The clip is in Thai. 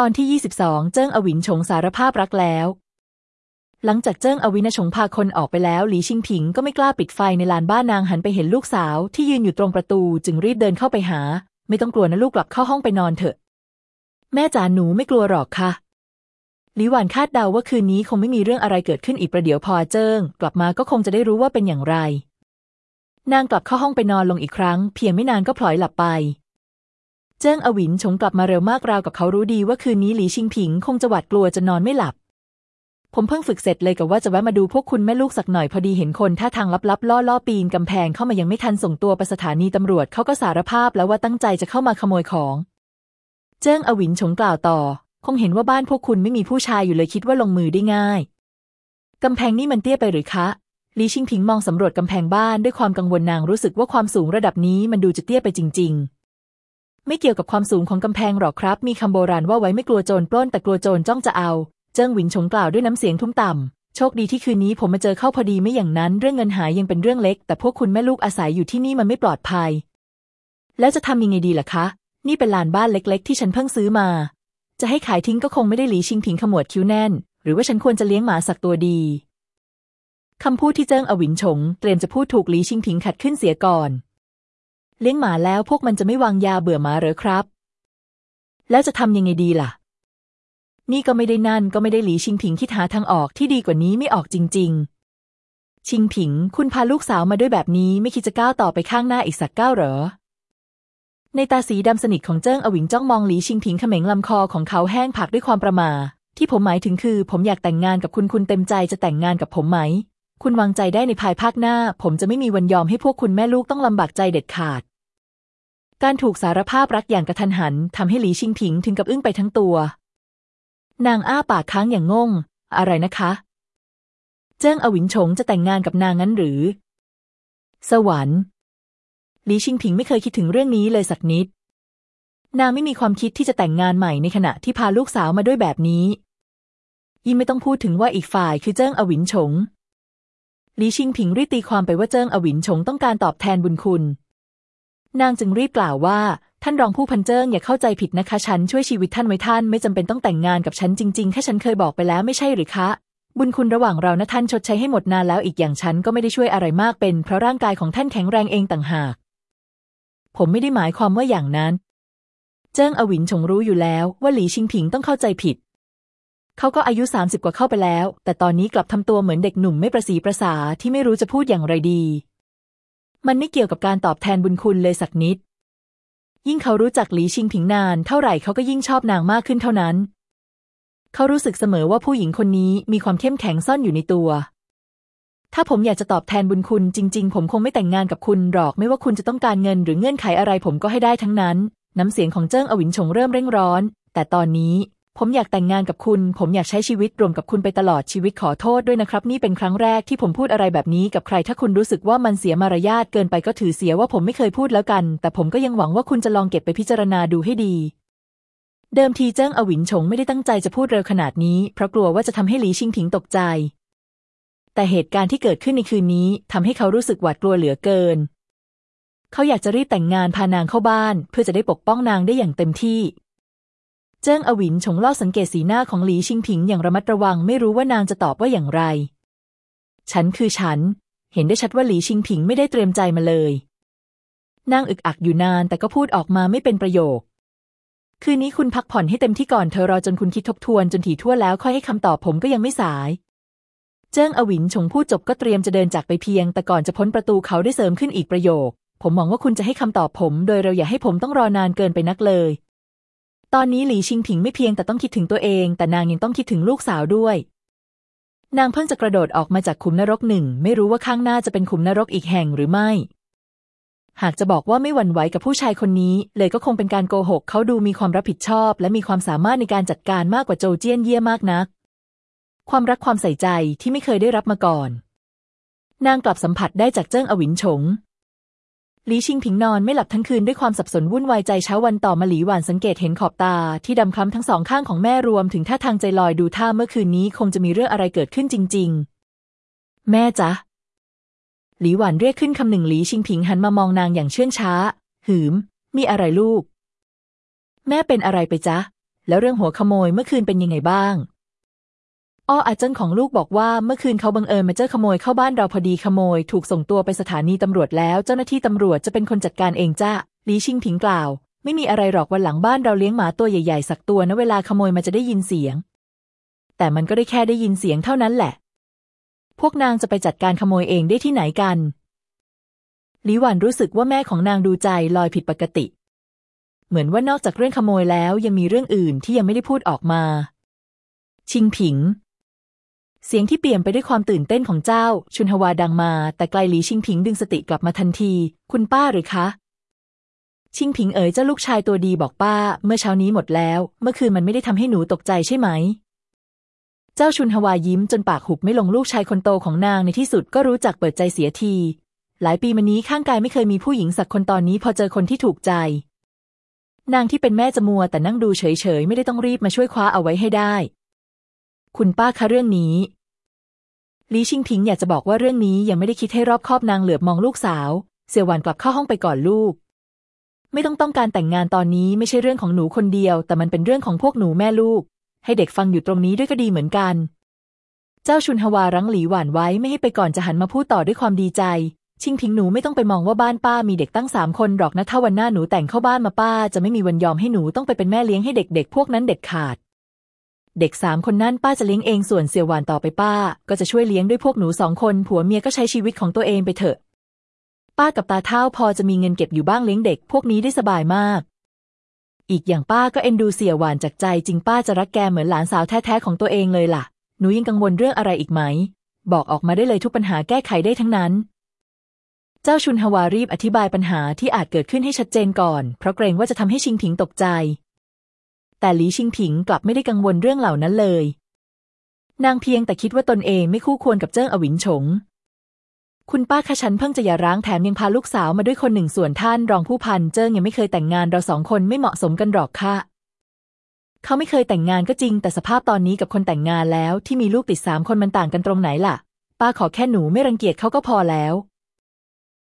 ตอนที่ 22 เจิ้งอวินชงสารภาพรักแล้ว หลังจากเจิ้งอวินชงพาคนออกไปแล้ว หลีชิงผิงก็ไม่กล้าปิดไฟในลานบ้านนางหันไปเห็นลูกสาวที่ยืนอยู่ตรงประตูจึงรีบเดินเข้าไปหา ไม่ต้องกลัวนะลูกกลับเข้าห้องไปนอนเถอะ แม่จ๋าหนูไม่กลัวหรอกค่ะหลีหวานคาดเดาว่าคืนนี้คงไม่มีเรื่องอะไรเกิดขึ้นอีกประเดี๋ยวพอเจิ้ง กลับมาก็คงจะได้รู้ว่าเป็นอย่างไร นางกลับเข้าห้องไปนอนลงอีกครั้ง เพียงไม่นานก็พลอยหลับไป เจิ้งอวินชงกลับมาเร็วมากราวกับเขารู้ดีว่าคืนนี้หลีชิงผิงคงจะหวาดกลัวจะนอนไม่หลับ ผมเพิ่งฝึกเสร็จเลยกับว่าจะแวะมาดูพวกคุณแม่ลูกสักหน่อยพอดีเห็นคนท่าทางลับๆ ล่อล่อปีนกำแพงเข้ามายังไม่ทันส่งตัวไปสถานีตำรวจเขาก็สารภาพแล้วว่าตั้งใจจะเข้ามาขโมยของ เจิ้งอวินชงกล่าวต่อ คงเห็นว่าบ้านพวกคุณไม่มีผู้ชายอยู่เลยคิดว่าลงมือได้ง่ายกำแพงนี่มันเตี้ยไปหรือคะหลีชิงผิงมองสำรวจกำแพงบ้านด้วยความกังวลนางรู้สึกว่าความสูงระดับนี้มันดูจะเตี้ยไปจริง ๆ ไม่เกี่ยวกับความสูงของกำแพงหรอกครับ มีคำโบราณว่าไว้ไม่กลัวโจรปล้นแต่กลัวโจรจ้องจะเอา เจิ้งหวินชงกล่าวด้วยน้ำเสียงทุ้มต่ำ โชคดีที่คืนนี้ผมมาเจอเข้าพอดีไม่อย่างนั้น เรื่องเงินหายยังเป็นเรื่องเล็ก แต่พวกคุณแม่ลูกอาศัยอยู่ที่นี่มันไม่ปลอดภัย แล้วจะทำยังไงดีล่ะคะ นี่เป็นลานบ้านเล็ก ๆ ที่ฉันเพิ่งซื้อมา จะให้ขายทิ้งก็คงไม่ได้หลีชิงผิงขมวดคิ้วแน่น หรือว่าฉันควรจะเลี้ยงหมาสักตัวดีคำพูดที่เจิ้งอวินฉงเตรียมจะพูดถูกหลีชิงผิงขัดขึ้นเสียก่อน เลี้ยงหมาแล้วพวกมันจะไม่วางยาเบื่อหมาหรือครับ แล้วจะทำยังไงดีล่ะ นี่ก็ไม่ได้นั่นก็ไม่ได้หลีชิงผิงคิดหาทางออกที่ดีกว่านี้ไม่ออกจริง ๆ ชิงผิง คุณพาลูกสาวมาด้วยแบบนี้ไม่คิดจะก้าวต่อไปข้างหน้าอีกสักก้าวเหรอ ในตาสีดำสนิทของเจิ้งอวิงจ้องมองหลีชิงผิงเขม็งลำคอของเขาแห้งผักด้วยความประมาที่ผมหมายถึงคือ ผมอยากแต่งงานกับคุณคุณเต็มใจจะแต่งงานกับผมไหม คุณวางใจได้ในภายภาคหน้า ผมจะไม่มีวันยอมให้พวกคุณแม่ลูกต้องลำบากใจเด็ดขาด การถูกสารภาพรักอย่างกระทันหันทำให้หลีชิงผิงถึงกับอึ้งไปทั้งตัว นางอ้าปากค้างอย่างงง อะไรนะคะ เจิ้งอวินชงจะแต่งงานกับนางงั้นหรือ สวรรค์หลีชิงผิงไม่เคยคิดถึงเรื่องนี้เลยสักนิด นางไม่มีความคิดที่จะแต่งงานใหม่ในขณะที่พาลูกสาวมาด้วยแบบนี้ ยิ่งไม่ต้องพูดถึงว่าอีกฝ่ายคือเจิ้งอวินชง ลีชิงผิงรีบตีความไปว่าเจิ้งอวินชงต้องการตอบแทนบุญคุณ นางจึงรีบกล่าวว่า ท่านรองผู้พันเจิ้งอย่าเข้าใจผิดนะคะ ฉันช่วยชีวิตท่านไว้ท่านไม่จำเป็นต้องแต่งงานกับฉันจริงๆแค่ฉันเคยบอกไปแล้วไม่ใช่หรือคะ บุญคุณระหว่างเรานะท่านชดใช้ให้หมดนานแล้วอีกอย่างฉันก็ไม่ได้ช่วยอะไรมากเป็น เพราะร่างกายของท่านแข็งแรงเองต่างหาก ผมไม่ได้หมายความว่าอย่างนั้น เจิ้งอวินชงรู้อยู่แล้วว่าหลีชิงผิงต้องเข้าใจผิด เขาก็อายุสามสิบกว่าเข้าไปแล้ว แต่ตอนนี้กลับทำตัวเหมือนเด็กหนุ่มไม่ประสีประสาที่ไม่รู้จะพูดอย่างไรดี มันไม่เกี่ยวกับการตอบแทนบุญคุณเลยสักนิด ยิ่งเขารู้จักหลีชิงผิงนาน เท่าไหร่เขาก็ยิ่งชอบนางมากขึ้นเท่านั้น เขารู้สึกเสมอว่าผู้หญิงคนนี้มีความเข้มแข็งซ่อนอยู่ในตัว ถ้าผมอยากจะตอบแทนบุญคุณจริง ๆ ผมคงไม่แต่งงานกับคุณหรอก ไม่ว่าคุณจะต้องการเงินหรือเงื่อนไขอะไรผมก็ให้ได้ทั้งนั้น น้ำเสียงของเจิ้งอวินชงเริ่มเร่งร้อน แต่ตอนนี้ ผมอยากแต่งงานกับคุณ ผมอยากใช้ชีวิตรวมกับคุณไปตลอดชีวิตขอโทษด้วยนะครับ นี่เป็นครั้งแรกที่ผมพูดอะไรแบบนี้กับใคร ถ้าคุณรู้สึกว่ามันเสียมารยาทเกินไปก็ถือเสียว่าผมไม่เคยพูดแล้วกัน แต่ผมก็ยังหวังว่าคุณจะลองเก็บไปพิจารณาดูให้ดี เดิมทีเจิ้งอวินชงไม่ได้ตั้งใจจะพูดเร็วขนาดนี้ เพราะกลัวว่าจะทำให้หลีชิงผิงตกใจ แต่เหตุการณ์ที่เกิดขึ้นในคืนนี้ทำให้เขารู้สึกหวาดกลัวเหลือเกิน เขาอยากจะรีบแต่งงานพานางเข้าบ้าน เพื่อจะได้ปกป้องนางได้อย่างเต็มที่ เจิ้งอวินชงล่อสังเกตสีหน้าของหลีชิงผิงอย่างระมัดระวังไม่รู้ว่านางจะตอบว่าอย่างไร ฉันคือฉัน เห็นได้ชัดว่าหลีชิงผิงไม่ได้เตรียมใจมาเลย นางอึกอักอยู่นานแต่ก็พูดออกมาไม่เป็นประโยค คืนนี้คุณพักผ่อนให้เต็มที่ก่อนเธอรอจนคุณคิดทบทวนจนถี่ทั่วแล้วค่อยให้คำตอบผมก็ยังไม่สาย เจิ้งอวินชงพูดจบก็เตรียมจะเดินจากไปเพียง แต่ก่อนจะพ้นประตูเขาได้เสริมขึ้นอีกประโยค ผมหวังว่าคุณจะให้คำตอบผม โดยเราอย่าให้ผมต้องรอนานเกินไปนักเลย ตอนนี้หลีชิงผิงไม่เพียงแต่ต้องคิดถึงตัวเอง แต่นางยังต้องคิดถึงลูกสาวด้วย นางเพิ่งจะกระโดดออกมาจากขุมนรกหนึ่ง ไม่รู้ว่าข้างหน้าจะเป็นขุมนรกอีกแห่งหรือไม่ หากจะบอกว่าไม่หวั่นไหวกับผู้ชายคนนี้ เลยก็คงเป็นการโกหก เขาดูมีความรับผิดชอบ และมีความสามารถในการจัดการมากกว่าโจเจี้ยนเย่มากนัก ความรักความใส่ใจที่ไม่เคยได้รับมาก่อน นางกลับสัมผัสได้จากเจิ้งอวินฉง หลีชิงผิงนอนไม่หลับทั้งคืนด้วยความสับสนวุ่นวายใจเช้าวันต่อมาหลีหวานสังเกตเห็นขอบตา ที่ดำคล้ำทั้งสองข้างของแม่รวมถึงท่าทางใจลอยดูท่าเมื่อคืนนี้คงจะมีเรื่องอะไรเกิดขึ้นจริง ๆ แม่จ๊ะหลีหวานเรียกขึ้นคำหนึ่งหลีชิงผิงหันมามองนางอย่างเชื่องช้า หืม มีอะไรลูก แม่เป็นอะไรไปจ๊ะ แล้วเรื่องหัวขโมยเมื่อคืนเป็นยังไงบ้าง อ้ออาเจิ้นของลูกบอกว่าเมื่อคืนเขาบังเอิญมาเจอขโมยเข้าบ้านเราพอดีขโมย ถูกส่งตัวไปสถานีตำรวจแล้ว เจ้าหน้าที่ตำรวจจะเป็นคนจัดการเองจ้าลีชิงผิงกล่าว ไม่มีอะไรหรอกวันหลังบ้านเราเลี้ยงหมาตัวใหญ่ๆ สักตัวนะเวลาขโมยมันจะได้ยินเสียง แต่มันก็ได้แค่ได้ยินเสียงเท่านั้นแหละ พวกนางจะไปจัดการขโมยเองได้ที่ไหนกันลีหวันรู้สึกว่าแม่ของนางดูใจลอยผิดปกติ เหมือนว่านอกจากเรื่องขโมยแล้วยังมีเรื่องอื่นที่ยังไม่ได้พูดออกมา ชิงผิง เสียงที่เปลี่ยมไปด้วยความตื่นเต้นของเจ้า ชุนฮวาดังมา แต่ไกลหลีชิงผิงดึงสติกลับมาทันที คุณป้าหรือคะ ชิงผิงเอ๋ยเจ้าลูกชายตัวดีบอกป้า เมื่อเช้านี้หมดแล้ว เมื่อคืนมันไม่ได้ทำให้หนูตกใจใช่ไหม เจ้าชุนฮวายิ้มจนปากหุบไม่ลงลูกชายคนโตของนางในที่สุดก็รู้จักเปิดใจเสียที หลายปีมานี้ข้างกายไม่เคยมีผู้หญิงสักคนตอนนี้พอเจอคนที่ถูกใจ นางที่เป็นแม่จะมัวแต่นั่งดูเฉยๆไม่ได้ต้องรีบมาช่วยคว้าเอาไว้ให้ได้ คุณป้าคะเรื่องนี้ลีชิงพิงอยากจะบอกว่าเรื่องนี้ยังไม่ได้คิดให้รอบคอบนางเหลือบมองลูกสาว เสี่ยวหวานกลับเข้าห้องไปก่อนลูก ไม่ต้องต้องการแต่งงานตอนนี้ไม่ใช่เรื่องของหนูคนเดียว แต่มันเป็นเรื่องของพวกหนูแม่ลูก ให้เด็กฟังอยู่ตรงนี้ด้วยก็ดีเหมือนกัน เจ้าชุนฮวารั้งหลีหวานไว้ไม่ให้ไปก่อนจะหันมาพูดต่อด้วยความดีใจ ชิงพิงหนูไม่ต้องไปมองว่าบ้านป้ามีเด็กตั้งสามคนหรอกนะถ้าวันหน้าหนูแต่งเข้าบ้านมาป้า จะไม่มีวันยอมให้หนูต้องไปเป็นแม่เลี้ยงให้เด็กๆพวกนั้นเด็ดขาด เด็กสามคนนั่นป้าจะเลี้ยงเองส่วนเสี่ยวหวานต่อไปป้า ก็จะช่วยเลี้ยงด้วยพวกหนูสองคน ผัวเมียก็ใช้ชีวิตของตัวเองไปเถอะ ป้ากับตาเท่าพอจะมีเงินเก็บอยู่บ้างเลี้ยงเด็ก พวกนี้ได้สบายมาก อีกอย่างป้าก็เอ็นดูเสี่ยวหวานจากใจจริงป้าจะรักแกเหมือนหลานสาวแท้ๆของตัวเองเลยล่ะ หนูยังกังวลเรื่องอะไรอีกไหม บอกออกมาได้เลยทุกปัญหาแก้ไขได้ทั้งนั้นเจ้าชุนฮวารีบอธิบายปัญหาที่อาจเกิดขึ้นให้ชัดเจนก่อน เพราะเกรงว่าจะทำให้ชิงผิงตกใจ แต่หลีชิงผิงกลับไม่ได้กังวลเรื่องเหล่านั้นเลย นางเพียงแต่คิดว่าตนเองไม่คู่ควรกับเจิ้งอวินฉง คุณป้าคะฉันเพิ่งจะหย่าร้างแถมยังพาลูกสาวมาด้วยคนหนึ่งส่วนท่านรองผู้พันเจิ้งยังไม่เคยแต่งงานเราสองคนไม่เหมาะสมกันหรอกค่ะ เขาไม่เคยแต่งงานก็จริง แต่สภาพตอนนี้กับคนแต่งงานแล้วที่มีลูกติดสามคนมันต่างกันตรงไหนล่ะ ป้าขอแค่หนูไม่รังเกียจเขาก็พอแล้ว